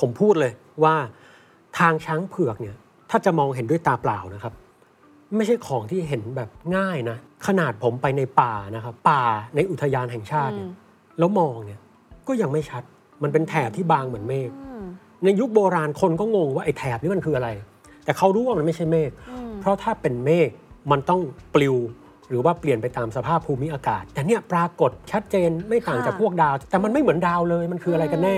ผมพูดเลยว่าทางช้างเผือกเนี่ยถ้าจะมองเห็นด้วยตาเปล่านะครับ ไม่ใช่ของที่เห็นแบบง่ายนะ ขนาดผมไปในป่านะครับ ป่าในอุทยานแห่งชาติเนี่ยแล้วมองเนี่ยก็ยังไม่ชัด มันเป็นแถบที่บางเหมือนเมฆอืมในยุคโบราณคนก็งงว่าไอ้แถบนี้มันคืออะไร แต่เขารู้ว่ามันไม่ใช่เมฆอืมเพราะถ้าเป็นเมฆมันต้องปลิวหรือว่าเปลี่ยนไปตามสภาพภูมิอากาศ แต่เนี่ยปรากฏชัดเจนไม่ต่างจากพวกดาว แต่มันไม่เหมือนดาวเลยมันคืออะไรกันแน่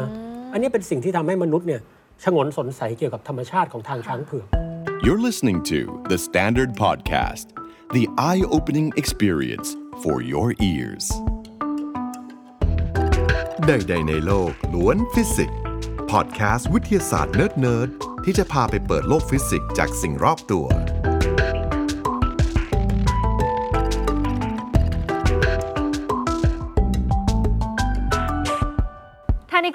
นะ อันนี้เป็นสิ่งที่ทำให้มนุษย์เนี่ยฉงนสงสัยเกี่ยวกับธรรมชาติของทางช้างเผือก You're listening to The Standard Podcast, the eye opening experience for your ears. ใดๆในโลกล้วนฟิสิกส์พอดแคสต์วิทยาศาสตร์เนิร์ดๆที่จะพาไปเปิดโลกฟิสิกส์จากสิ่งรอบตัว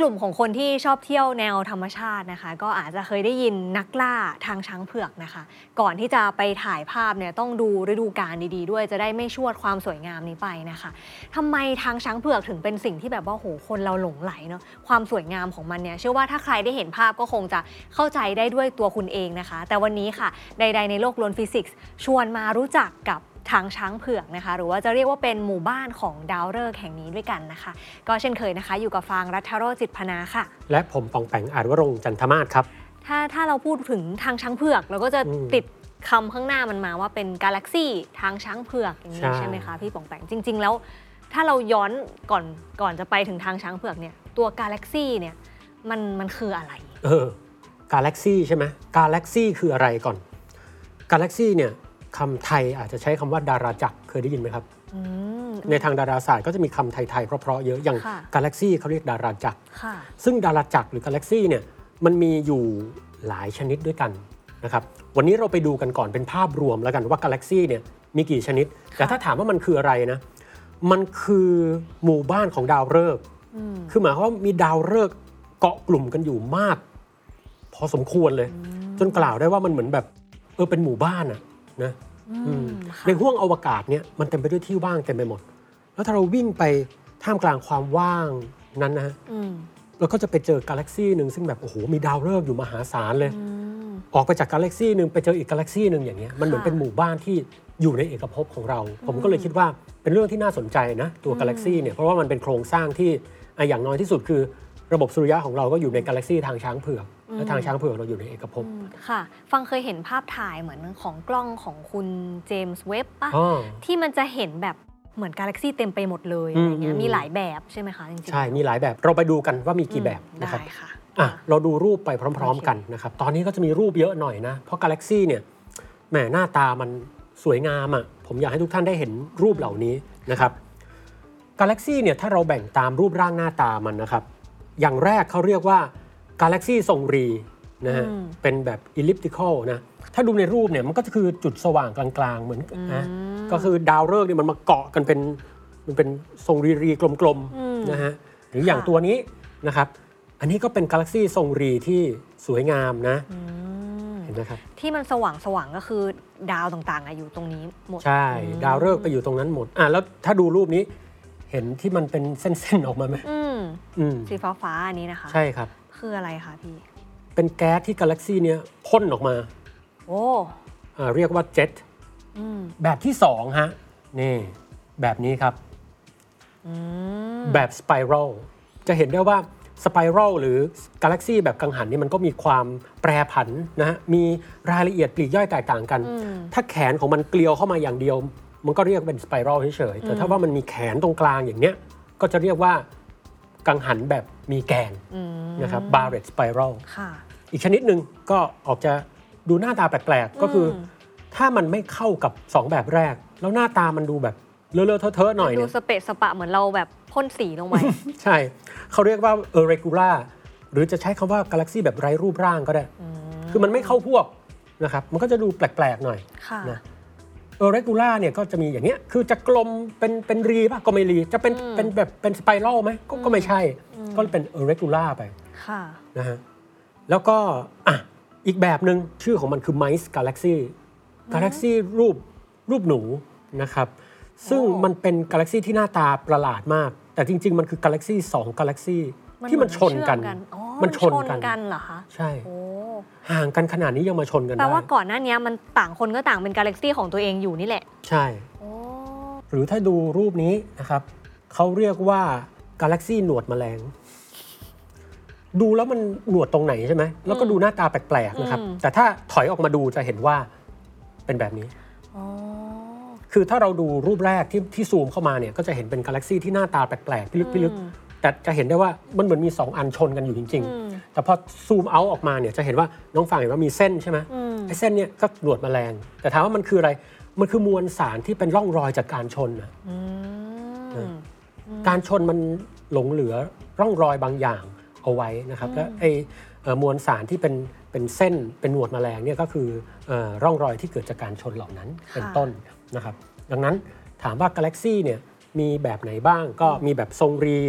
ลุ่มของคนที่ชอบเที่ยวแนวธรรมชาตินะคะ ก็อาจจะเคยได้ยินนักล่าทางช้างเผือกนะคะ ก่อนที่จะไปถ่ายภาพเนี่ยต้องดูฤดูกาลดีๆ ด้วยจะได้ไม่ชวดความสวยงามนี้ไปนะคะทำไมทางช้างเผือกถึงเป็นสิ่งที่แบบว่าโหคนเราหลงไหลเนาะความสวยงามของมันเนี่ยเชื่อว่าถ้าใครได้เห็นภาพก็คงจะเข้าใจได้ด้วยตัวคุณเองนะคะ แต่วันนี้ค่ะ ใด ๆ ในโลกลวนฟิสิกส์ชวนมารู้จักกับ ทางช้างเผือกนะคะ หรือว่าจะเรียกว่าเป็นหมู่บ้านของดาวฤกษ์แห่งนี้ด้วยกันนะคะ ก็เช่นเคยนะคะ อยู่กับฟางรัฐโรจน์จิตพนาค่ะ และผมปองแปงอาจวรงค์จันทมาศครับถ้าถ้าเราพูดถึงทางช้างเผือก เราก็จะอืมติดคำข้างหน้ามันมาว่าเป็นกาแล็กซี่ทางช้างเผือกอย่างนี้ใช่ใช่ไหมคะพี่ปองแปงจริง ๆ แล้ว ถ้าเราย้อนก่อนก่อนจะไปถึงทางช้างเผือกเนี่ยตัวกาแล็กซี่เนี่ยมันมันคืออะไร เออกาแล็กซี่ใช่ไหมกาแล็กซี่คืออะไรก่อน กาแล็กซี่เนี่ย คำไทยอาจจะใช้คำว่าดาราจักรเคยได้ยินไหมครับ อืม ในทางดาราศาสตร์ก็จะมีคำไทยๆเพราะๆเยอะอย่างค่ะ กาแล็กซี่เขาเรียกดาราจักร ค่ะ ซึ่งดาราจักรหรือกาแล็กซี่เนี่ยมันมีอยู่หลายชนิดด้วยกันนะครับวันนี้เราไปดูกันก่อนเป็นภาพรวมแล้วกันว่ากาแล็กซี่เนี่ยมีกี่ชนิด แต่ถ้าถามว่ามันคืออะไรนะมันคือหมู่บ้านของดาวฤกษ์อืม คือหมายความว่ามีดาวฤกษ์เกาะกลุ่มกันอยู่มาก พอสมควรเลย จนกล่าวได้ว่ามันเหมือนแบบเออเป็นหมู่บ้านอะ นะอืมในห้วงอวกาศเนี่ยมันเต็มไปด้วยที่ว่างเต็มไปหมด แล้วถ้าเราวิ่งไปท่ามกลางความว่างนั้นนะฮะอืมเราก็จะไปเจอกาแล็กซี่หนึ่งซึ่งแบบโอ้โหมีดาวฤกษ์อยู่มหาศาลเลยอืมออกไปจากกาแล็กซี่หนึ่งไปเจออีกกาแล็กซี่หนึ่งอย่างเงี้ยมันเหมือนค่ะเป็นหมู่บ้านที่อยู่ในเอกภพของเรา ผมก็เลยคิดว่าเป็นเรื่องที่น่าสนใจนะตัวกาแล็กซี่เนี่ยเพราะว่ามันเป็นโครงสร้างที่อะอย่างน้อยที่สุดคือ ระบบสุริยะของเราก็อยู่ในกาแล็กซี่ทางช้างเผือก และทางช้างเผือกเราอยู่ในเอกภพอืมค่ะ ฟังเคยเห็นภาพถ่ายเหมือนของกล้องของคุณเจมส์เว็บปะอ๋อที่มันจะเห็นแบบเหมือนกาแล็กซี่เต็มไปหมดเลยอือะไรมเงี้ยอืมมีหลายแบบใช่ไหมคะจริงๆใช่มีหลายแบบเราไปดูกันว่ามีกี่แบบอืมนะครับได้ค่ะอะอะเราดูรูปไปพร้อมโอเคๆกันนะครับตอนนี้ก็จะมีรูปเยอะหน่อยนะเพราะกาแล็กซี่เนี่ยแหมหน้าตามันสวยงามอะผมอยากให้ทุกท่านได้เห็นรูปเหล่านี้นะครับกาแล็กซี่เนี่ยถ้าเราแบ่งตามรูปร่างหน้าตามันนะครับ อย่างแรกเขาเรียกว่า กาแล็กซี่ทรงรีนะฮะอืมเป็นแบบ elliptical นะถ้าดูในรูปเนี่ยมันก็จะคือจุดสว่างกลางๆ เหมือนนะก็คือดาวฤกษ์เนี่ยมันมาเกาะกันเป็นมันเป็นทรงรีรีๆกลมอืมๆนะฮะหรืออย่างค่ะตัวนี้นะครับ อันนี้ก็เป็นกาแล็กซี่ทรงรีที่สวยงามนะอืมเห็นไหมครับที่มันสว่างสว่างๆก็คือดาวต่างๆอะอยู่ตรงนี้หมด ใช่อืมดาวฤกษ์ไปอยู่ตรงนั้นหมดอะแล้วถ้าดูรูปนี้เห็นที่มันเป็นเส้นๆออกมาไหมอืมอืมสีฟ้าฟ้าๆอันนี้นะคะ ใช่ครับ คืออะไรคะพี่ เป็นแก๊สที่กาแล็กซี่เนี้ยพ่นออกมาโอ้อ่าเรียกว่าเจ็ตอืมแบบที่สองฮะนี่แบบนี้ครับ อืมแบบสไปรัลจะเห็นได้ว่าสไปรัลหรือกาแล็กซี่แบบกังหันนี่มันก็มีความแปรผันนะฮะมีรายละเอียดปลีกย่อยแตกต่างกัน อืม ถ้าแขนของมันเกลียวเข้ามาอย่างเดียว มันก็เรียกเป็นสไปรัลเฉยๆแต่ถ้าว่ามันมีแขนตรงกลางอย่างเนี้ยก็จะเรียกว่ากังหันแบบ มีแกนอืมนะครับบาร์เรตสไปรัลค่ะอีกชนิดหนึ่งก็ออกจะดูหน้าตาแปลกๆ ก็คืออมถ้ามันไม่เข้ากับ 2 แบบแรก แล้วหน้าตามันดูแบบเลอะๆเทอะๆหน่อยดูเนี่ยสเปะสปะเหมือนเราแบบพ่นสีลงไปใช่เขาเรียกว่า irregular หรือจะใช้คำว่ากาแล็กซี่แบบไร้รูปร่างก็ได้ คือมันไม่เข้าพวกนะครับมันก็จะดูแปลกๆหน่อยค่ะนะ irregular เนี่ยก็จะมีอย่างเนี้ย คือจะกลมเป็นเป็นรีป่ะก็ไม่รี จะเป็นอืมเป็นแบบเป็นสไปรัลไหมก็ก็ไม่ใช่ ก็เป็น irregular ไปค่ะนะฮะแล้วก็อะอีกแบบหนึ่งชื่อของมันคือ mice galaxy galaxy รูปรูปหนูนะครับ ซึ่งโอ้มันเป็นกาแล็กซี่ที่หน้าตาประหลาดมาก แต่จริง ๆ มันคือกาแล็กซี่สองกาแล็กซี่ที่มันชนกันเหมือเชื่อมอ๋อมันชนกันกันเหรอคะใช่โอ้ห่างกันขนาดนี้ยังมาชนกันแปลได้ว่าก่อนหน้านี้มันต่างคนก็ต่างเป็นกาแล็กซี่ของตัวเองอยู่นี่แหละ ใช่โอ้หรือถ้าดูรูปนี้นะครับเขาเรียกว่า กาแล็กซี่หนวดแมลง ดูแล้วมันหนวดตรงไหนใช่ไหมแล้วก็ดูหน้าตาแปลกๆนะครับ แต่ถ้าถอยออกมาดูจะเห็นว่าเป็นแบบนี้อ๋อคือถ้าเราดูรูปแรกที่ที่ซูมเข้ามาเนี่ยก็จะเห็นเป็นกาแล็กซี่ที่หน้าตาแปลกๆพิลึกพิลึกแต่จะเห็นได้ว่ามันเหมือนมี 2 อันชนกันอยู่จริงอืมๆแต่พอซูมเอาออกมาเนี่ยจะเห็นว่าน้องฟังเห็นว่ามีเส้นใช่ไหมอืมไอ้เส้นเนี่ยก็หนวดแมลง แต่ถามว่ามันคืออะไร มันคือมวลสารที่เป็นร่องรอยจากการชนนะอืม การชนมันหลงเหลือร่องรอยบางอย่างเอาไว้นะครับและไอ้เอ่อมวลสารที่เป็นเป็นเส้นเป็นหนวดแมลงเนี่ยก็คือเอ่อร่องรอยที่เกิดจากการชนเหล่านั้นเป็นต้นนะครับดังนั้นถามว่ากาแล็กซี่เนี่ยมีแบบไหนบ้างก็มีแบบทรงรี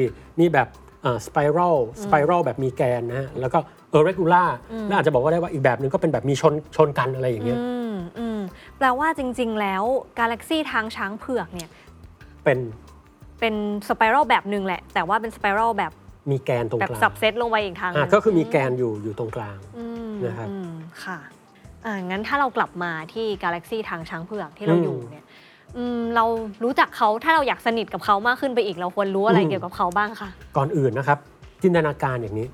มีแบบสไปรัลสไปรัลแบบมีแกนนะฮะแล้วก็เออเรกูล่าและอาจจะบอกว่าได้ว่าอีกแบบหนึ่งก็เป็นแบบมีชนชนกันอะไรอย่างเงี้ยอืมอืมแปลว่าจริง ๆ แล้วกาแล็กซี่ทางช้างเผือกเนี่ยเป็น เป็นสไปรัลแบบหนึ่งแหละ แต่ว่าเป็นสไปรัลแบบมีแกนตรงแบบกลางสับเซตลงไปอีกทางหอะนึ่งก็คือมีแกนอยู่อยู่ตรงกลาง อืมนะครับ อืมค่ะอ่างั้นถ้าเรากลับมาที่กาแล็กซี่ทางช้างเผือกที่เราอืมอยู่เนี่ยอืมเรารู้จักเขาถ้าเราอยากสนิทกับเขามากขึ้นไปอีก เราควรรู้อะไรอืมเกี่ยวกับเขาบ้างคะก่อนอื่นนะครับ จินตนาการอย่างนี้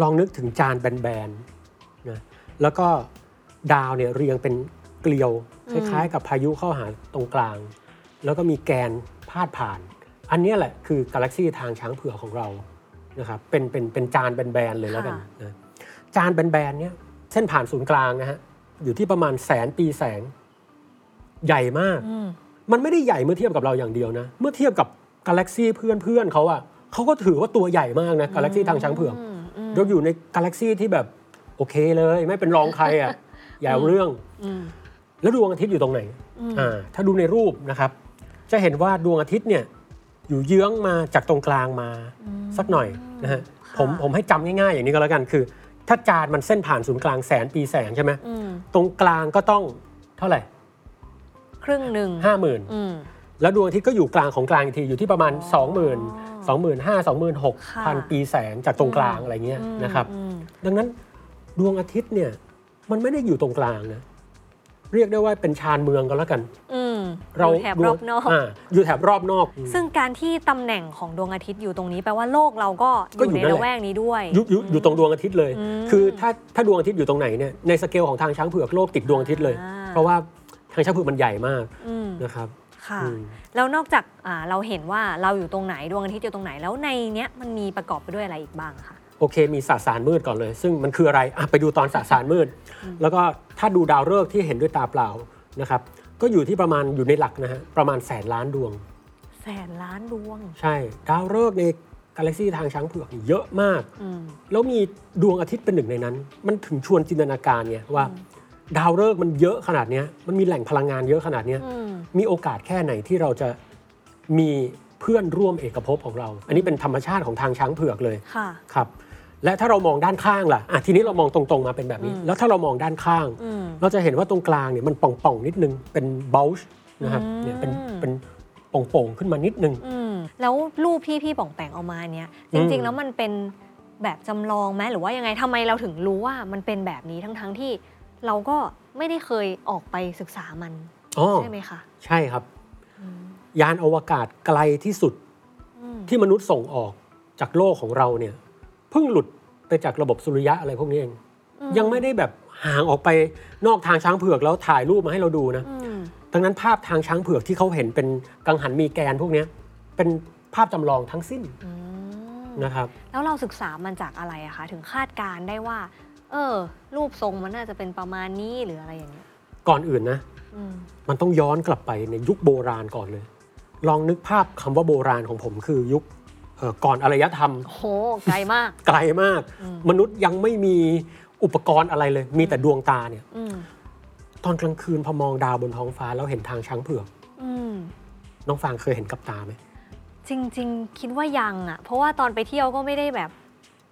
ลองนึกถึงจานแบนๆนะแล้วก็ดาวเนี่ยเรียงเป็นเกลียว คล้ายๆ กับพายุเข้าหาตรงกลาง แล้วก็มีแกนพาดผ่าน อันเนี้ยแหละคือกาแล็กซี่ทางช้างเผือกของเรานะครับเป็นเป็นเป็นจานแบนๆเลยแล้วกันนะจานแบนๆเนี่ยเส้นผ่านศูนย์กลางนะฮะอยู่ที่ประมาณแสนปีแสงใหญ่มากอืมมันไม่ได้ใหญ่เมื่อเทียบกับเราอย่างเดียวนะ เมื่อเทียบกับกาแล็กซี่เพื่อนเพื่อนๆเขาอะเขาก็ถือว่าตัวใหญ่มากนะกาแล็กซี่ทางช้างเผือกอืมอืมเราอยู่ในกาแล็กซี่ที่แบบโอเคเลย ไม่เป็นรองใครอะอย่าเอาเรื่องอืมแล้วดวงอาทิตย์อยู่ตรงไหนอ่าถ้าดูในรูปนะครับ จะเห็นว่าดวงอาทิตย์เนี่ย อยู่เยื้องมาจากตรงกลางมาสักหน่อยนะฮะค่ะผมผมให้จำง่ายๆอย่างนี้ก็แล้วกันคือ ถ้าจานมันเส้นผ่านศูนย์กลางแสนปีแสงใช่ไหมอืมตรงกลางก็ต้องเท่าไหร่ ครึ่งหนึ่งห้าหมื่นอืมแล้วดวงอาทิตย์ก็อยู่กลางของกลางอีกทีอยู่ที่ประมาณ 2 0 0 0 0 2 5 0 0 0ค่ะ26,000 ปีแสงจากตรงกลางอะไรเงี้ยอืมนะครับอืมดังนั้นดวงอาทิตย์เนี่ยมันไม่ได้อยู่ตรงกลางนะเรียกได้ว่าเป็นชานเมืองก็แล้วกัน อืม เราอยู่แถบรอบนอกาอยู่แถบรอบนอก ซึ่งการที่ตำแหน่งของดวงอาทิตย์อยู่ตรงนี้แปลว่าโลกเราก็อก็อยู่ยู่ในนั่นแหละละแวกนี้ด้วยอยู่อยู่อยู่ตรงดวงอาทิตย์เลยอืมคือถ้าถ้าดวงอาทิตย์อยู่ตรงไหนเนี่ยในสเกลของทางช้างเผือกโลกติดดวงอาทิตย์เลยอ่าเพราะว่าทางช้างเผือกมันใหญ่มากอืมนะครับค่ะอืมแล้วนอกจากอ่าเราเห็นว่าเราอยู่ตรงไหนดวงอาทิตย์อยู่ตรงไหนแล้วในเนี้ยมันมีประกอบไปด้วยอะไรอีกบ้างคะโอเค มีสสารมืดก่อนเลย ซึ่งมันคืออะไรอะไปดูตอนสสารมืด แล้วก็ถ้าดูดาวฤกษ์ที่เห็นด้วยตาเปล่านะครับ ก็อยู่ที่ประมาณอยู่ในหลักนะฮะประมาณแสนล้านดวง แสนล้านดวง ใช่ดาวฤกษ์ในกาแล็กซี่ทางช้างเผือกนี่เยอะมาก อืม แล้วมีดวงอาทิตย์เป็นหนึ่งในนั้น มันถึงชวนจินตนาการไงว่า ดาวฤกษ์มันเยอะขนาดเนี้ยมันมีแหล่งพลังงานเยอะขนาดเนี้ย อืม มีโอกาสแค่ไหนที่เราจะมีเพื่อนร่วมเอกภพของเรา อันนี้เป็นธรรมชาติของทางช้างเผือกเลยค่ะ ครับ และถ้าเรามองด้านข้างล่ะอะทีนี้เรามองตรงๆมาเป็นแบบนี้อืมแล้วถ้าเรามองด้านข้างอืมเราจะเห็นว่าตรงกลางเนี่ยมันป่องๆนิดนึงเป็นบ u ลช์นะครับอืมเนี่ยเป็นเป็นโป่งๆขึ้นมานิดนึงอืมแล้วรูปที่พี่ป่องแปงเอามาเนี้ยจอืริงมๆแล้วมันเป็นแบบจำลองไหมหรือว่ายังไงทำไมเราถึงรู้ว่ามันเป็นแบบนี้ทั้งๆที่เราก็ไม่ได้เคยออกไปศึกษามันอ๋อใช่ไหมคะใช่ครับ ยานอวกาศไกลที่สุดอืมที่มนุษย์ส่งออกจากโลกของเราเนี่ยเพิ่งหลุดไปจากระบบสุริยะอะไรพวกนี้เอง ยังไม่ได้แบบห่างออกไปนอกทางช้างเผือกแล้วถ่ายรูปมาให้เราดูนะอืมดังนั้นภาพทางช้างเผือกที่เขาเห็นเป็นกังหันมีแกนพวกเนี้ยเป็นภาพจำลองทั้งสิ้นอืมนะครับ แล้วเราศึกษามันจากอะไรอะคะถึงคาดการณ์ได้ว่า เออ รูปทรงมันน่าจะเป็นประมาณนี้หรืออะไรอย่างเงี้ยก่อนอื่นนะอืมมันต้องย้อนกลับไปในยุคโบราณก่อนเลย ลองนึกภาพคำว่าโบราณของผมคือยุคเอ่อ ก่อนอารยธรรมโหไกลมาก ไกลมากอืมมนุษย์ยังไม่มีอุปกรณ์อะไรเลย มีแต่ดวงตาเนี่ยอืมตอนกลางคืนพอมองดาวบนท้องฟ้าแล้วเห็นทางช้างเผือกอืมน้องฟางเคยเห็นกับตาไหมจริง ๆ คิดว่ายังอะเพราะว่าตอนไปเที่ยวก็ไม่ได้แบบ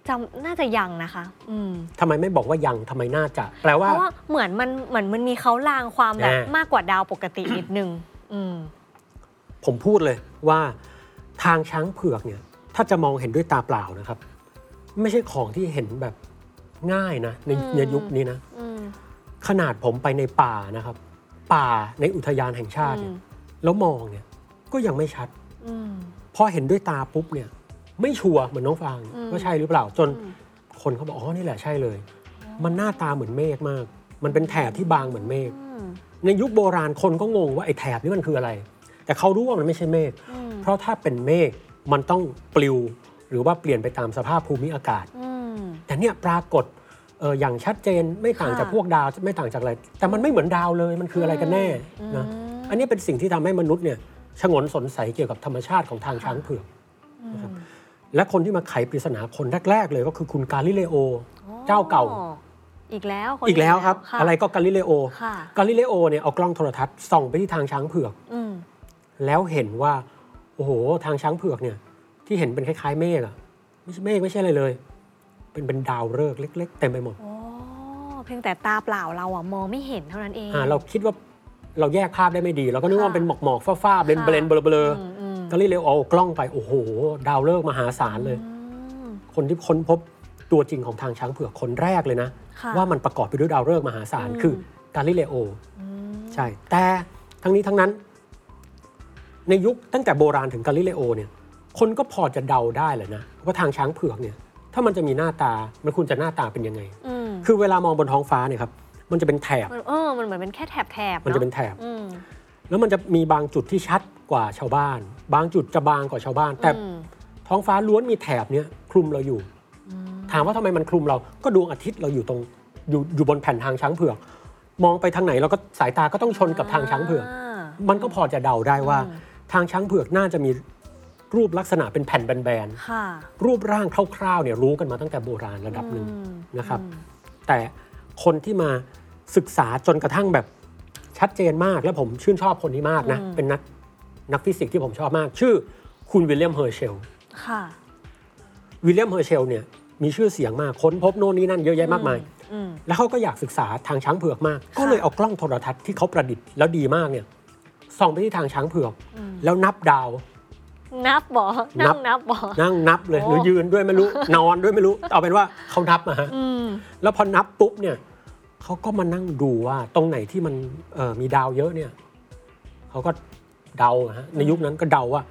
จำน่าจะยังนะคะ อืมทำไมไม่บอกว่ายังทำไมน่าจะแปลว่าเพราะว่าเหมือนมันเหมือนมันมีเขาลางความแบบอ่ามมากกว่าดาวปกตินิดนึง อืม ผมพูดเลยว่าทางช้างเผือกเนี่ย ถ้าจะมองเห็นด้วยตาเปล่านะครับ ไม่ใช่ของที่เห็นแบบง่ายนะในอืม ในยุคนี้นะ อืมขนาดผมไปในป่านะครับ ป่าในอุทยานแห่งชาติอืเนี่ยมแล้วมองเนี่ยก็ยังไม่ชัด อืม พอเห็นด้วยตาปุ๊บเนี่ย ไม่ชัวร์เหมือนน้องฟางอืม ว่าใช่หรือเปล่าจน อืม คนเขาบอกอ๋อนี่แหละใช่เลยมันหน้าตาเหมือนเมฆมาก มันเป็นแถบที่บางเหมือนเมฆอืมในยุคโบราณคนก็งงว่าไอ้แถบนี้มันคืออะไร แต่เขารู้ว่ามันไม่ใช่เมฆอืมเพราะถ้าเป็นเมฆ มันต้องปลิวหรือว่าเปลี่ยนไปตามสภาพภูมิอากาศอืมแต่เนี่ยปรากฏเอออย่างชัดเจนไม่ต่างค่ะจากพวกดาวไม่ต่างจากอะไร แต่มันไม่เหมือนดาวเลยมันคืออะไรกันแน่นะอืมอันนี้เป็นสิ่งที่ทำให้มนุษย์เนี่ยชงนสนใสเกี่ยวกับธรรมชาติของทางช้างเผือกนะครับและคนที่มาไขปริศนาคนแรก ๆ เลยก็คือคุณกาลิเลโอ เจ้าเก่าอ๋ออีกแล้วคนอีกแล้วครับะอะไรก็กาลิเลโอค่ะกาลิเลโอเนี่ยเอากล้องโทรทรรศน์ส่องไปที่ทางช้างเผือกอืมแล้วเห็นว่า โอ้โห ทางช้างเผือกเนี่ย ที่เห็นเป็นคล้ายๆเมฆอะไม่ใช่เมฆไม่ใช่อะไรเลย เป็นเป็นดาวฤกษ์เล็ก ๆ เต็มไปหมดโอ้เพียงแต่ตาเปล่าเราอะมองไม่เห็นเท่านั้นเอง อ่า เราคิดว่าเราแยกภาพได้ไม่ดี เราก็นึกว่าค่ะเป็นหมอกหมอกๆฝ้าๆ blend ค่ะ blend เบลอเบลออืมอืมกาลิเลโอเอากล้องไปโอ้โห ดาวฤกษ์มหาศาลเลยอืมคนที่ค้นพบตัวจริงของทางช้างเผือกคนแรกเลยนะค่ะว่ามันประกอบไปด้วยดาวฤกษ์มหาศาลอืมคือกาลิเลโออืมใช่ แต่ทั้งนี้ทั้งนั้น ในยุคตั้งแต่โบราณถึงกาลิเลโอเนี่ยคนก็พอจะเดาได้แหละนะว่าทางช้างเผือกเนี่ยถ้ามันจะมีหน้าตามันควรจะหน้าตาเป็นยังไงอืมคือเวลามองบนท้องฟ้าเนี่ยครับมันจะเป็นแถบมันเออมันเหมือนเป็นแค่แถบแถบมันจะเป็นแถบอืมแล้วมันจะมีบางจุดที่ชัดกว่าชาวบ้าน บางจุดจะบางกว่าชาวบ้าน แต่อืมท้องฟ้าล้วนมีแถบเนี้ยคลุมเราอยู่ ถามว่าทำไมมันคลุมเราก็ดวงอาทิตย์เราอยู่ตรงอยู่อยู่บนแผ่นทางช้างเผือก มองไปทางไหนเราก็สายตาก็ต้องชนกับทางช้างเผือกามันก็พอจะเดาได้ว่าอืม ทางช้างเผือกน่าจะมีรูปลักษณะเป็นแผ่นแบนค่ะๆรูปร่างคร่าวๆเนี่ยรู้กันมาตั้งแต่โบราณระดับหนึ่งอืมนะครับอืมแต่คนที่มาศึกษาจนกระทั่งแบบชัดเจนมากและผมชื่นชอบคนนี้มากนะ เป็นนักนักฟิสิกส์ที่ผมชอบมาก ชื่อคุณวิลเลียมเฮอร์เชลค่ะวิลเลียมเฮอร์เชลเนี่ยมีชื่อเสียงมากค้นพบโน่นนี่นั่นเยอะแยะมากมายอืมแล้วเขาก็อยากศึกษาทางช้างเผือกมาก ก็เลยเอากล้องโทรทรรศน์ที่เขาประดิษฐ์แล้วดีมากเนี่ย ส่องไปที่ทางช้างเผือกอืมแล้วนับดาว นับบ่นันั่บงนับบ่นั่งนับเลยโอ้หรือยืนด้วยไม่รู้ นอนด้วยไม่รู้ เอาเป็นว่าเขานับมาฮะอืมแล้วพอนับปุ๊บเนี่ยเขาก็มานั่งดูว่าตรงไหนที่มันเอ่อมีดาวเยอะเนี่ยเขาก็เดาอะฮะในยุคนั้นก็เดาว่า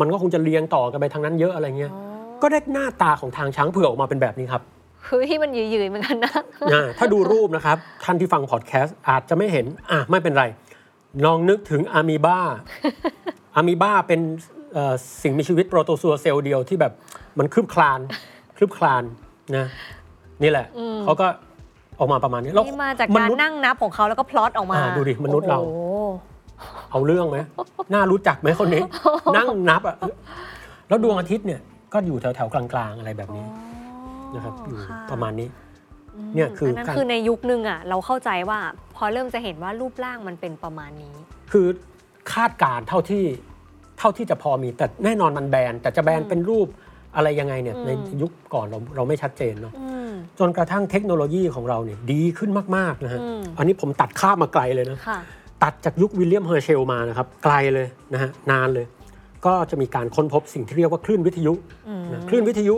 มันก็คงจะเรียงต่อกันไปทางนั้นเยอะอะไรเงี้ยอ๋อก็ได้หน้าตาของทางช้างเผือกออกมาเป็นแบบนี้ครับคือที่มันยืดๆเหมือนกันนะอ่าถ้าดูรูปนะครับ ท่านที่ฟังพอดแคสต์อาจจะไม่เห็นอะไม่เป็นไร ลองนึกถึงอะมีบ้าอะมีบ้าเป็นเอ่อสิ่งมีชีวิตโปรโตซัวเซลล์เดียวที่แบบมันคลืบคลานคลืบคลานนะนี่แหละอืมเขาก็ออกมาประมาณนี้แล้วนี่มาจากมการนุษย์นั่งนับของเขาแล้วก็พลอตออกมาอ่าดูดิมนุษย์เราโอ้โหเอาเรื่องไหมน่ารู้จักไหมคนนี้ นั่งนับอะแล้วดวงอาทิตย์เนี่ยก็อยู่แถวแถวๆกลางๆอะไรแบบนี้นะครับอยู่ค่ประมาณนี้ เนี่ยคือนั้นการคือในยุคนึงอะเราเข้าใจว่าพอเริ่มจะเห็นว่ารูปร่างมันเป็นประมาณนี้ คือคาดการณ์เท่าที่เท่าที่จะพอมีแต่แน่นอนมันแบนแต่จะแบนเป็นรูปอะไรยังไงเนี่ยอืมในยุคก่อนเราเราไม่ชัดเจนเนาะอืมจนกระทั่งเทคโนโลยีของเราเนี่ยดีขึ้นมากๆนะฮะอืมอันนี้ผมตัดข้ามมาไกลเลยนะค่ะตัดจากยุควิลเลียมเฮอร์เชลมานะครับไกลเลยนะฮะนานเลย ก็จะมีการค้นพบสิ่งที่เรียกว่าคลื่นวิทยุอืมนะคลื่นวิทยุ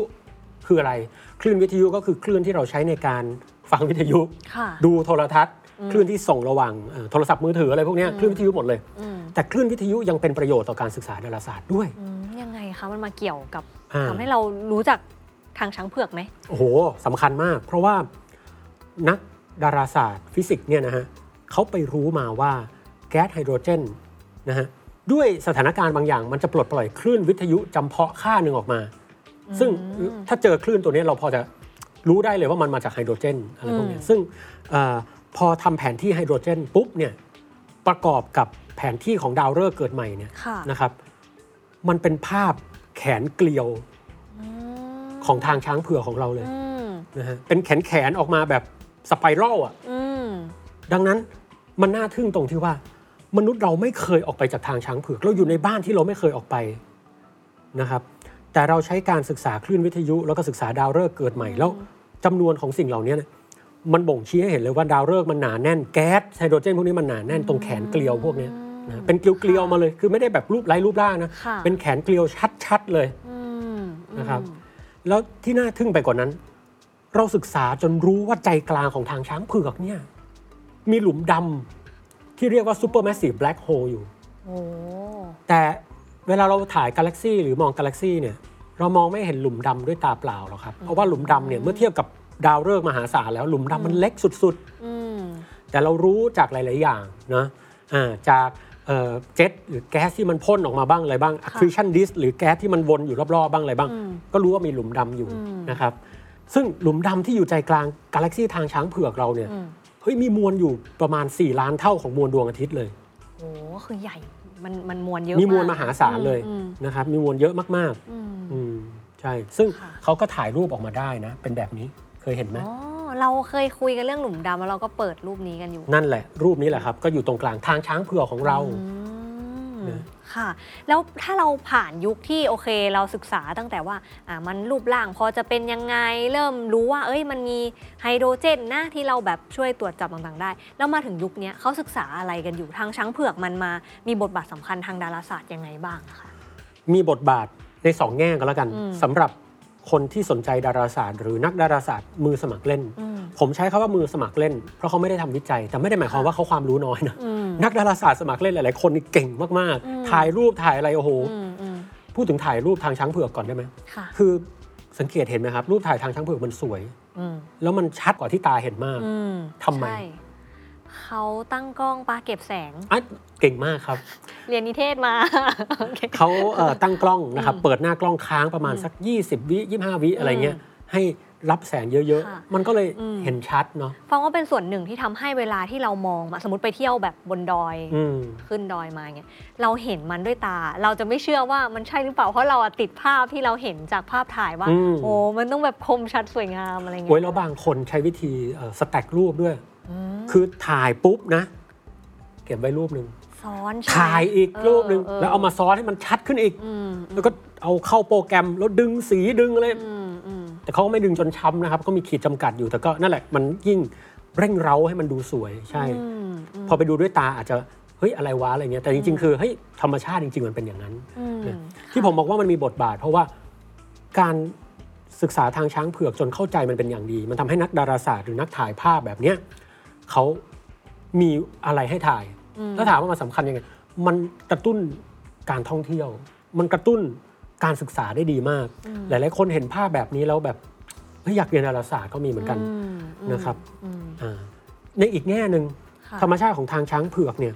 คืออะไร คลื่นวิทยุก็คือคลื่นที่เราใช้ในการฟังวิทยุ ค่ะ ดูโทรทัศน์ คลื่นที่ส่งระหว่างเอ่อโทรศัพท์มือถืออะไรพวกเนี้ยคลื่นวิทยุหมดเลย อืมแต่คลื่นวิทยุยังเป็นประโยชน์ต่อการศึกษาดาราศาสตร์ด้วยอืมยังไงคะ มันมาเกี่ยวกับอ่า ทำให้เรารู้จักทางช้างเผือกไหม โอ้โหสำคัญมาก เพราะว่านักดาราศาสตร์ฟิสิกส์เนี่ยนะฮะเขาไปรู้มาว่าแก๊สไฮโดรเจนนะฮะด้วยสถานการณ์บางอย่างมันจะปลดปล่อยคลื่นวิทยุจำเพาะค่าหนึ่งออกมา ซึ่งถ้าเจอคลื่นตัวนี้เราพอจะรู้ได้เลยว่ามันมาจากไฮโดรเจนอะไรพวกเนี้ยอืมซึ่งเออพอทำแผนที่ไฮโดรเจนปุ๊บเนี่ยประกอบกับแผนที่ของดาวฤกษ์เกิดใหม่เนี่ยค่ะนะครับ มันเป็นภาพแขนเกลียวอืมของทางช้างเผือกของเราเลยอืมนะฮะเป็นแขนแขนๆออกมาแบบสไปรัลอะอืมดังนั้นมันน่าทึ่งตรงที่ว่า มนุษย์เราไม่เคยออกไปจากทางช้างเผือก เราอยู่ในบ้านที่เราไม่เคยออกไปนะครับ แต่เราใช้การศึกษาคลื่นวิทยุ แล้วก็ศึกษาดาวฤกษ์เกิดใหม่แล้วจำนวนของสิ่งเหล่านี้เนี่ยมันบ่งชี้ให้เห็นเลยว่าดาวฤกษ์มันหนาแน่นแก๊สไฮโดรเจนพวกนี้มันหนาแน่นตรงแขนเกลียวพวกเนี้ยนะเป็นเกลียวๆมาเลย คือไม่ได้แบบรูปไร้รูปร่างนะค่ะเป็นแขนเกลียวชัดๆเลยอืมนะครับอืมแล้วที่น่าทึ่งไปกว่านั้น เราศึกษาจนรู้ว่าใจกลางของทางช้างเผือกเนี่ย มีหลุมดำที่เรียกว่า supermassive black hole อยู่โอ้แต่ เวลาเราถ่ายกาแล็กซี่หรือมองกาแล็กซี่เนี่ยเรามองไม่เห็นหลุมดำด้วยตาเปล่าหรอกครับ เพราะว่าหลุมดำเนี่ยเมื่อเทียบกับดาวฤกษ์มหาศาลแล้วหลุมดำมันเล็กสุดอืมๆแต่เรารู้จากหลาย ๆ อย่างนะอ่าจากเอ่อเจ็ตหรือแก๊สที่มันพ่นออกมาบ้างอะไรบ้าง accretion disk หรือแก๊สที่มันวนอยู่รอบ ๆ บ้างอะไรบ้างอืมก็รู้ว่ามีหลุมดำอยู่อืมนะครับซึ่งหลุมดำที่อยู่ใจกลางกาแล็กซี่ทางช้างเผือกเราเนี่ยอืมเฮ้ยมีมวลอยู่ประมาณ 4 ล้านเท่าของมวลดวงอาทิตย์เลยโอ้คือใหญ่ มันมันมวลเยอะมีมวลกมหาศาลเลยอืมนะครับ มีมวลเยอะมากอืมๆอืมใช่ ซึ่งค่ะเขาก็ถ่ายรูปออกมาได้นะ เป็นแบบนี้เคยเห็นไหมอ๋อเราเคยคุยกันเรื่องหลุมดำแล้วเราก็เปิดรูปนี้กันอยู่ นั่นแหละ รูปนี้แหละครับ ก็อยู่ตรงกลางทางช้างเผือกของเราอืม นะค่ะ แล้วถ้าเราผ่านยุคที่โอเคเราศึกษาตั้งแต่ว่าอ่ามันรูปร่างพอจะเป็นยังไงเริ่มรู้ว่า เอ้ยมันมีไฮโดรเจนนะที่เราแบบช่วยตรวจจับต่างๆได้ แล้วมาถึงยุคเนี้ยเขาศึกษาอะไรกันอยู่ทางช้างเผือกมันมามีบทบาทสำคัญทางดาราศาสตร์ยังไงบ้างอะคะมีบทบาทในสองแง่ก็แล้วกันอืมสำหรับ คนที่สนใจดาราศาสตร์ หรือนักดาราศาสตร์มือสมัครเล่นอืมผมใช้คาว่ามือสมัครเล่น เพราะเขาไม่ได้ทำวิจัย แต่ไม่ได้หมายความว่าเขาความรู้น้อยนะอืมนักดาราศาสตร์สมัครเล่นหลาย ๆ คนนี่เก่งมากอืมๆถ่ายรูปถ่ายอะไรโอ้โหอืมอืมพูดถึงถ่ายรูปทางช้างเผือกก่อนได้ไหมค่ะคือสังเกตเห็นไหมครับ รูปถ่ายทางช้างเผือกมันสวยอืมแล้วมันชัดกว่าที่ตาเห็นมากอืมทำไมใช่ เขาตั้งกล้องปลาเก็บแสงอะเก่งมากครับ เรียนนิเทศมาโอเคเขาเอ่อตั้งกล้องนะครับอืมเปิดหน้ากล้องค้างประมาณสัก 20 วิ 25 วิอะไรเงี้ยให้รับแสงเยอะค่ะๆมันก็เลยอืมเห็นชัดเนาะฟังว่าเป็นส่วนหนึ่งที่ทำให้เวลาที่เรามองอะสมมติไปเที่ยวแบบบนดอยอืมขึ้นดอยมาเงี้ยเราเห็นมันด้วยตา เราจะไม่เชื่อว่ามันใช่หรือเปล่า เพราะเราอะติดภาพที่เราเห็นจากภาพถ่ายว่าอืมโอ้มันต้องแบบคมชัดสวยงามอะไรเงี้โอ้ยยแล้วบางคนใช้วิธีสแต็กรูปด้วยม คือถ่ายปุ๊บนะ เก็บไว้รูปหนึ่งซ้อนใช่ไหมถ่ายอีกรูปหนึ่งออแล้วเอามาซ้อนให้มันชัดขึ้นอีกอืมแล้วก็เอาเข้าโปรแกรมแล้วดึงสีดึงอะไรอืมอืมแต่เขาก็ไม่ดึงจนช้ำนะครับ ก็มีขีดจำกัดอยู่แต่ก็นั่นแหละมันยิ่งเร่งเร้าให้มันดูสวยใช่อืมมพอไปดูด้วยตาอาจจะเฮ้ยอะไรวะอะไรเงี้ยแต่จริงๆ คือเฮ้ยธรรมชาติจริง ๆ มันเป็นอย่างนั้นอืมนะที่ผมบอกว่ามันมีบทบาท เพราะว่าการศึกษาทางช้างเผือกจนเข้าใจมันเป็นอย่างดี มันทำให้นักดาราศาสตร์หรือนักถ่ายภาพแบบเนี้ย เขามีอะไรให้ถ่ายอืมแล้วถามว่ามันสำคัญยังไง มันกระตุ้นการท่องเที่ยว มันกระตุ้นการศึกษาได้ดีมาก หลาย ๆ คนเห็นภาพแบบนี้แล้วแบบเฮ้ยอยากเรียนดาราศาสตร์ก็มีเหมือนกันอืมอืมนะครับอืมอ่าในอีกแง่หนึ่งค่ะธรรมชาติของทางช้างเผือกเนี่ย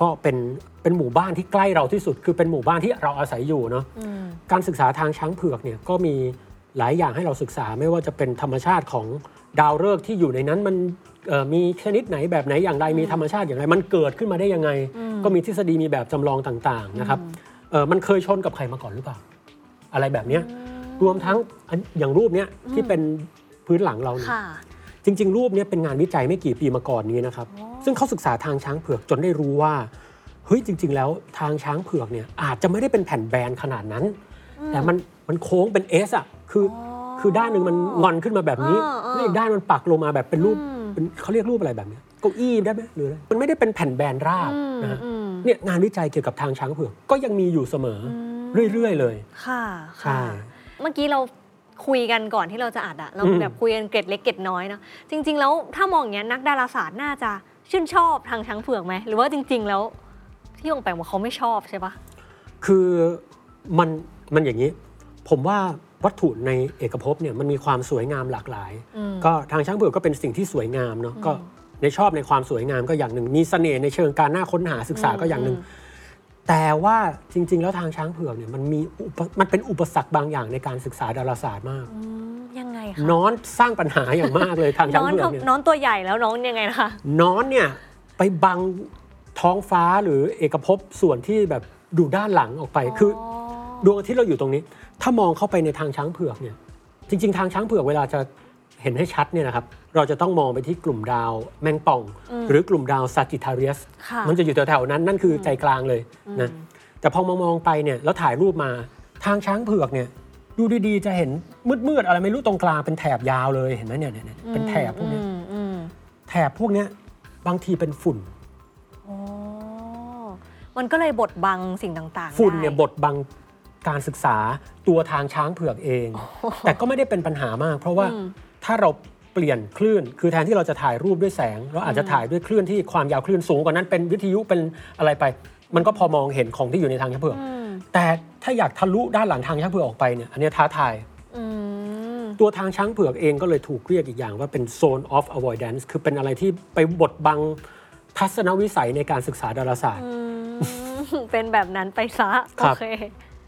ก็เป็นเป็นหมู่บ้านที่ใกล้เราที่สุด คือเป็นหมู่บ้านที่เราอาศัยอยู่เนาะอืมการศึกษาทางช้างเผือกเนี่ยก็มีหลายอย่างให้เราศึกษาไม่ว่าจะเป็นธรรมชาติของดาวฤกษ์ที่อยู่ในนั้นมันเอ่อ มีชนิดไหนแบบไหนอย่างไรมีธรรมชาติอย่างไร มันเกิดขึ้นมาได้ยังไงอืมก็มีทฤษฎีมีแบบจำลองต่างๆนะครับเอ่อมันเคยชนกับใครมาก่อนหรือเปล่า อะไรแบบเนี้ยรวมทั้งอันอย่างรูปเนี้ยที่เป็นพื้นหลังเราเนี่ยค่ะจริง ๆ รูปเนี้ยเป็นงานวิจัยไม่กี่ปีมาก่อนนี้นะครับอ๋อซึ่งเขาศึกษาทางช้างเผือกจนได้รู้ว่า เฮ้ยจริง ๆ แล้วทางช้างเผือกเนี่ยอาจจะไม่ได้เป็นแผ่นแบนขนาดนั้น แต่มันมันโค้งเป็นเอสอะ คืออคือด้านหนึ่งมันงอนขึ้นมาแบบนี้อ่าอ่าแล้วอีกด้านมันปักลงมาแบบเป็นรูปอืม เป็นเขาเรียกรูปอะไรแบบเนี้ยเก้าอี้ได้ไหมหรืออะไรมันไม่ได้เป็นแผ่นแบนราบอืมนะฮะอืมเนี่ยงานวิจัยเกี่ยวกับทางช้างเผือกก็ยังมีอยู่เสมออมเรื่อย ๆ เลย ค่ะใช่ค่ะเมื่อกี้เราคุยกันก่อนที่เราจะอัดอะเราอืมแบบคุยกันเกร็ดเล็กเกร็ดน้อยเนาะจริง ๆ แล้วถ้ามองอย่างเงี้ยนักดาราศาสตร์น่าจะชื่นชอบทางช้างเผือกไหมหรือว่าจริง ๆ แล้วที่องแปงว่าเขาไม่ชอบใช่ปะคือมันมันอย่างนี้ ผมว่าวัตถุในเอกภพเนี่ยมันมีความสวยงามหลากหลายอืมก็ทางช้างเผือกก็เป็นสิ่งที่สวยงามเนาะก็ในชอบในความสวยงามก็อย่างหนึ่ง มีเสน่ห์ในเชิงการน่าค้นหาศึกษาก็อย่างหนึ่ง แต่ว่าจริง ๆ แล้วทางช้างเผือกเนี่ยมันมีอุปมันเป็นอุปสรรคบางอย่างในการศึกษาดาราศาสตร์มากอืมยังไงคะนอนสร้างปัญหาอย่างมากเลยทางช้างน้อนเผือกเขาเนี่ยน้อนตัวใหญ่แล้วน้องยังไงนะคะนอนเนี่ยไปบังท้องฟ้าหรือเอกภพส่วนที่แบบดูด้านหลังออกไปคือดวงอาทิตย์เราอยู่ตรงนี้ ถ้ามองเข้าไปในทางช้างเผือกเนี่ยจริง ๆ ทางช้างเผือกเวลาจะเห็นให้ชัดเนี่ยนะครับเราจะต้องมองไปที่กลุ่มดาวแมงป่อง หรือกลุ่มดาวซาจิทาเรียสค่ะมันจะอยู่แถวๆนั้นนั่นคือใจกลางเลยนะแต่พอมามองไปเนี่ยแล้วถ่ายรูปมาทางช้างเผือกเนี่ยดูดีๆ จะเห็นมืดๆอะไรไม่รู้ตรงกลางเป็นแถบยาวเลยเห็นไหมเนี่ยเนี่ยเนี่ยเป็นแถบพวกเนี้ยอืมอืมแถบพวกเนี้ยบางทีเป็นฝุ่นอ๋อมันก็เลยบดบังสิ่งต่างๆ ฝุ่นได้เนี่ยบดบัง การศึกษาตัวทางช้างเผือกเอง แต่ก็ไม่ได้เป็นปัญหามาก เพราะว่าถ้าเราเปลี่ยนคลื่น คือแทนที่เราจะถ่ายรูปด้วยแสง เราอาจจะถ่ายด้วยคลื่นที่ความยาวคลื่นสูงกว่านั้นเป็นวิทยุเป็นอะไรไป มันก็พอมองเห็นของที่อยู่ในทางช้างเผือกอืมแต่ถ้าอยากทะลุด้านหลังทางช้างเผือกออกไปเนี่ยอันเนี้ยท้าทายอืมตัวทางช้างเผือกเองก็เลยถูกเรียกอีกอย่างว่าเป็น zone of avoidance คือเป็นอะไรที่ไปบดบังทัศนวิสัยในการศึกษาดาราศาสตร์อืมเป็นแบบนั้นไปซะครัโอบเค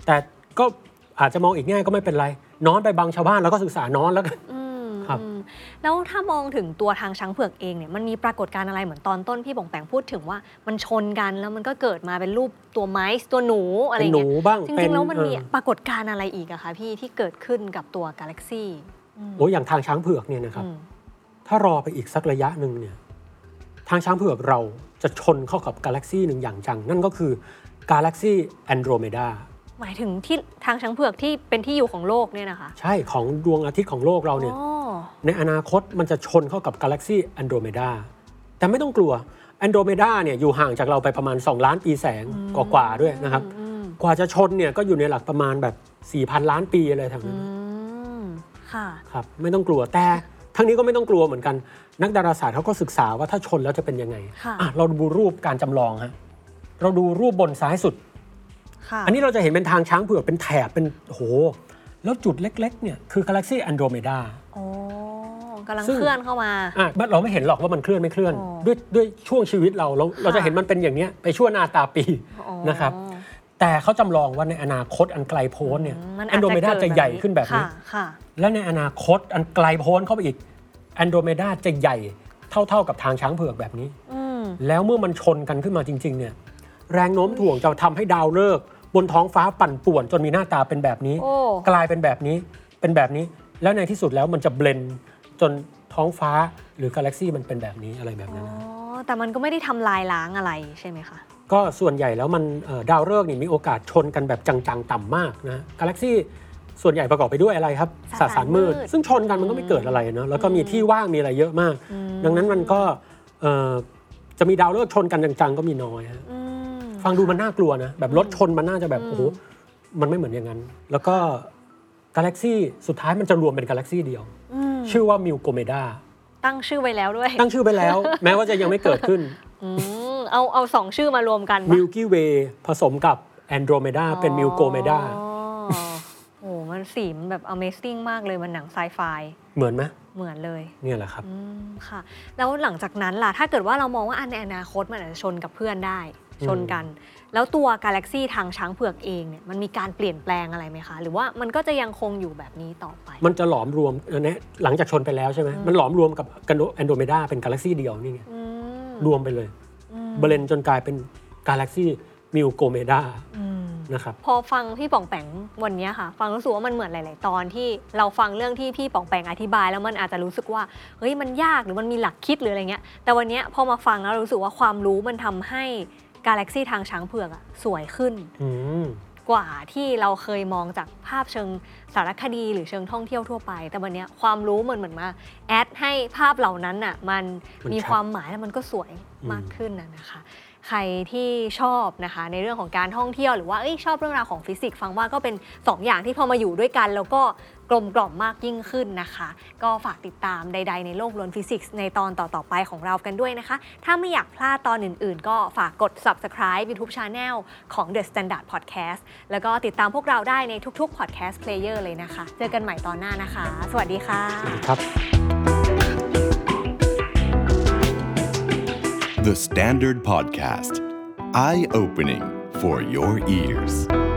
แต่ก็อาจจะมองอีกแง่ก็ไม่เป็นไรนอนไปบังชาวบ้านแล้วก็ศึกษานอนแล้วกันอืมครับอืมแล้วถ้ามองถึงตัวทางช้างเผือกเองเนี่ยมันมีปรากฏการณ์อะไรเหมือนตอนต้นพี่บองแปงพูดถึงว่ามันชนกันแล้วมันก็เกิดมาเป็นรูปตัวไม้ตัวหนูอะไรเป็นหนูเงี้ยบ้างจเป็รินงๆแล้วมันมีเออ ปรากฏการณ์อะไรอีกอะคะพี่ที่เกิดขึ้นกับตัวกาแล็กซี่โอ้อย่างทางช้างเผือกเนี่ยนะครับ ถ้ารอไปอีกสักระยะหนึ่งเนี่ยทางช้างเผือกเราจะชนเข้ากับกาแล็กซี่หนึ่งอย่างจัง นั่นก็คือกาแล็กซี่แอนโดรเมดา หมายถึงที่ทางช้างเผือกที่เป็นที่อยู่ของโลกเนี่ยนะคะ ใช่ของดวงอาทิตย์ของโลกเราเนี่ยอ๋อในอนาคตมันจะชนเข้ากับกาแล็กซี่แอนโดรเมดาแต่ไม่ต้องกลัวแอนโดรเมดาเนี่ยอยู่ห่างจากเราไปประมาณ 2 ล้านปีแสงกว่าๆด้วยนะครับอืมกว่าจะชนเนี่ยก็อยู่ในหลักประมาณแบบ 4,000 ล้านปีอะไรทางอืนั้นมค่ะครับไม่ต้องกลัวแต่ทั้งนี้ก็ไม่ต้องกลัวเหมือนกัน นักดาราศาสตร์เขาก็ศึกษาว่าถ้าชนแล้วจะเป็นยังไงค่ะอะเราดูรูปการจำลองฮะเราดูรูปบนซ้ายสุดค่ะ อันนี้เราจะเห็นเป็นทางช้างเผือกเป็นแถบเป็นโอ้โห แล้วจุดเล็กๆเนี่ยคือกาแล็กซี่แอนโดรเมดาโอ้กำลังซึ่งเคลื่อนเข้ามาอะเราไม่เห็นหรอกว่ามันเคลื่อนไม่เคลื่อนอ๋อด้วยด้วยช่วงชีวิตเราเราเราจะเห็นมันเป็นอย่างเนี้ยไปชั่วนาตาปีอ๋อนะครับแต่เขาจำลองว่าในอนาคตอันไกลโพ้นเนี่ยมันแอนโดรเมดาจะใหญ่ขึ้นแบบนี้ค่ะค่ะและในอนาคตอันไกลโพ้นเข้าไปอีกแอนโดรเมดาจะใหญ่เท่าๆกับทางช้างเผือกแบบนี้อืมแล้วเมื่อมันชนกันขึ้นมาจริง ๆ เนี่ย แรงโน้มถ่วงจะทำให้ดาวฤกษ์ บนท้องฟ้าปั่นป่วนจนมีหน้าตาเป็นแบบนี้ โอ้ กลายเป็นแบบนี้เป็นแบบนี้ แล้วในที่สุดแล้วมันจะเบลนด์จนท้องฟ้าหรือกาแล็กซี่มันเป็นแบบนี้อะไรแบบอ๋นั้นนะ อแต่มันก็ไม่ได้ทำลายล้างอะไรใช่ไหมคะ ก็ส่วนใหญ่แล้วมันเอ่อดาวฤกษ์นี่มีโอกาสชนกันแบบจังๆ ต่ำมากนะกาแล็กซี่ส่วนใหญ่ประกอบไปด้วยอะไรครับสสารมืดซึ่งชนกันมันก็ไม่เกิดอะไรเนาะแล้วก็มีที่ว่างมีอะไรเยอะมาก อืม ดังนั้นมันก็เอ่อจะมีดาวฤกษ์ชนกันจังๆ ก็มีน้อยฮะ อืม ฟังดูมันน่ากลัวนะ แบบรถชนมันน่าจะแบบโอ้โหมันไม่เหมือนอย่างนั้น แล้วก็กาแล็กซี่สุดท้ายมันจะรวมเป็นกาแล็กซี่เดียวอืมชื่อว่ามิวโกเมดาตั้งชื่อไว้แล้วด้วย ตั้งชื่อไปแล้ว แม้ว่าจะยังไม่เกิดขึ้นอืมเอาเอาสองชื่อมารวมกันปะมิลกี้เวย์ผสมกับแอนโดรเมดาเป็นมิลโกเมดาอ๋อโอ้มันสีมันแบบ Amazing มากเลยมันหนังไซไฟเหมือนไหมเหมือนเลย เนี่ยแหละครับอืมค่ะ แล้วหลังจากนั้นล่ะ ถ้าเกิดว่าเรามองว่าอันในอนาคตมันอาจจะชนกับเพื่อนได้อืม ชนกัน แล้วตัวกาแล็กซี่ทางช้างเผือกเองเนี่ยมันมีการเปลี่ยนแปลงอะไรไหมคะ หรือว่ามันก็จะยังคงอยู่แบบนี้ต่อไป มันจะหลอมรวมอันนี้หลังจากชนไปแล้วใช่ไหมมันหลอมรวมกับแอนโดรเมดาเป็นกาแล็กซี่เดียวนี่ไงอืมรวมไปเลยอืมเบรนจนกลายเป็นกาแล็กซี่มิวโกเมดาอืมนะครับพอฟังพี่ป๋องแปงวันเนี้ยค่ะ ฟังรู้สึกว่ามันเหมือนหลาย ๆ ตอนที่เราฟังเรื่องที่พี่ป๋องแปงอธิบาย แล้วมันอาจจะรู้สึกว่าเฮ้ยมันยากหรือมันมีหลักคิดหรืออะไรเงี้ยแต่วันเนี้ยพอมาฟังแล้วรู้สึกว่าความรู้มันทำให้ กาแล็กซี่ทางช้างเผือกอะสวยขึ้นอืมกว่าที่เราเคยมองจากภาพเชิงสารคดีหรือเชิงท่องเที่ยวทั่วไป แต่วันเนี้ยความรู้มันเหมือนมาแอดให้ภาพเหล่านั้นน่ะมันมันมีชัดความหมายแล้วมันก็สวยมากขึ้นนะนะคะใครที่ชอบนะคะในเรื่องของการท่องเที่ยวหรือว่าเอ้ยชอบเรื่องราวของฟิสิกส์ฟังว่าก็เป็น2อย่างที่พอมาอยู่ด้วยกัน แล้วก็ กลมกล่อมมากยิ่งขึ้นนะคะ ก็ฝากติดตามใด ๆ ในโลกล้วนฟิสิกส์ในตอนต่อๆไปของเรากันด้วยนะคะ ถ้าไม่อยากพลาดตอนอื่น ๆ ก็ฝากกด subscribe YouTube Channel ของ The Standard Podcast แล้วก็ติดตามพวกเราได้ในทุก ๆ podcast player เลยนะคะ เจอกันใหม่ตอนหน้านะคะ สวัสดีค่ะครับ The Standard Podcast. Eye opening for your ears.